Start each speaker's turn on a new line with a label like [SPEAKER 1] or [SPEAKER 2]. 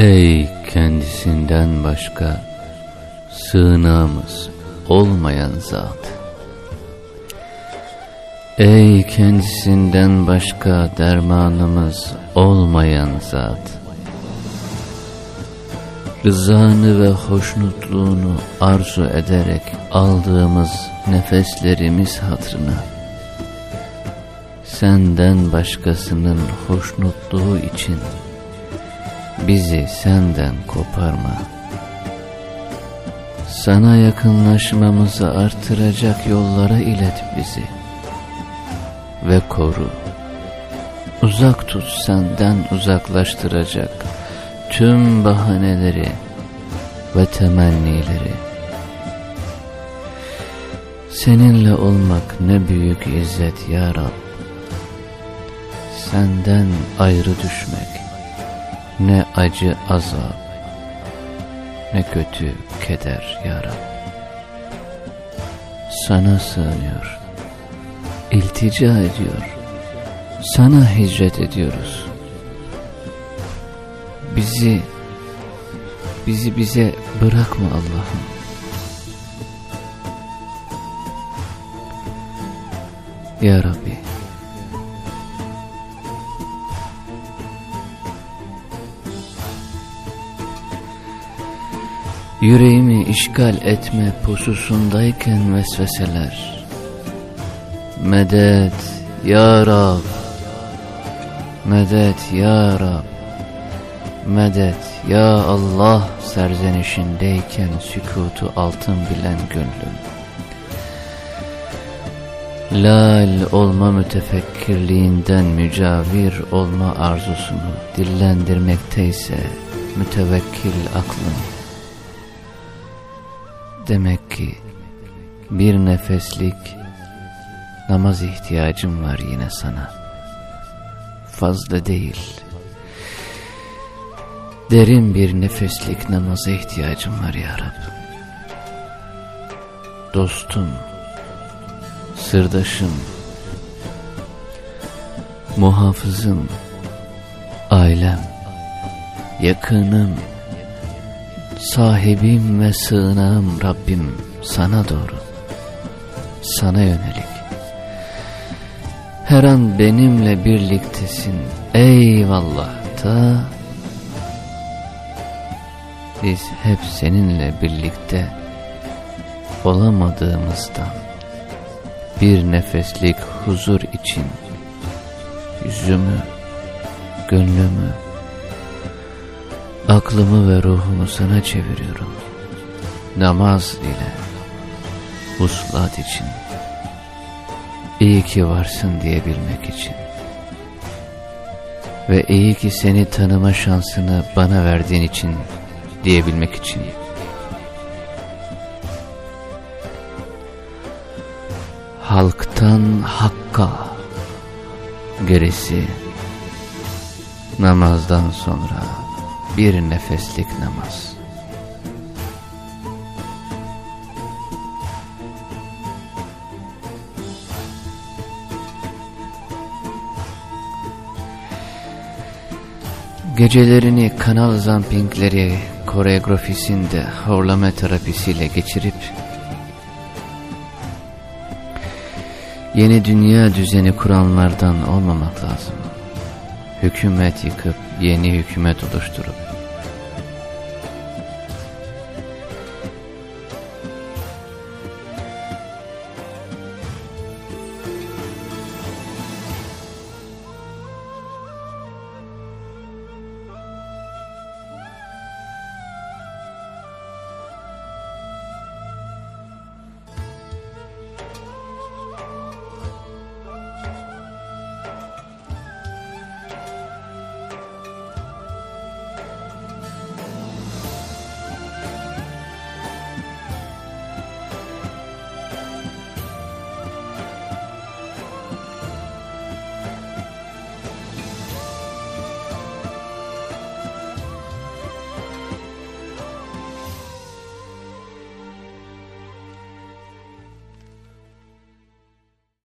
[SPEAKER 1] Ey kendisinden başka sığınağımız olmayan zat. Ey kendisinden başka dermanımız olmayan zat. Rızanı ve hoşnutluğunu arzu ederek aldığımız nefeslerimiz hatırına. Senden başkasının hoşnutluğu için bizi senden koparma. Sana yakınlaşmamızı artıracak yollara ilet bizi ve koru. Uzak tut senden uzaklaştıracak tüm bahaneleri ve temennileri. Seninle olmak ne büyük izzet ya Rab. Senden ayrı düşmek ne acı azap, ne kötü keder ya Rab. Sana sığınıyor, iltica ediyor, sana hicret ediyoruz. Bizi, bizi bize bırakma Allah'ım. Ya Rabbi, Yüreğimi işgal etme pususundayken vesveseler. Medet ya Rab, medet ya Rab, medet ya Allah serzenişindeyken sükutu altın bilen gönlüm. Lal olma mütefekkirliğinden mücavir olma arzusunu dillendirmekteyse mütevekkil aklım. Demek ki bir nefeslik namaz ihtiyacım var yine sana. Fazla değil. Derin bir nefeslik namaza ihtiyacım var ya Rab. Dostum, sırdaşım, muhafızım, ailem, yakınım, Sahibim ve sığınağım Rabbim sana doğru, sana yönelik. Her an benimle birliktesin eyvallah da biz hep seninle birlikte olamadığımızdan bir nefeslik huzur için yüzümü, gönlümü, Aklımı ve ruhumu sana çeviriyorum. Namaz ile, uslat için, iyi ki varsın diyebilmek için. Ve iyi ki seni tanıma şansını bana verdiğin için diyebilmek için. Halktan hakka, gerisi namazdan sonra bir nefeslik namaz. Gecelerini kanal zampingleri koreografisinde horlama terapisiyle geçirip yeni dünya düzeni kuranlardan olmamak lazım. Hükümet yıkıp yeni hükümet oluşturup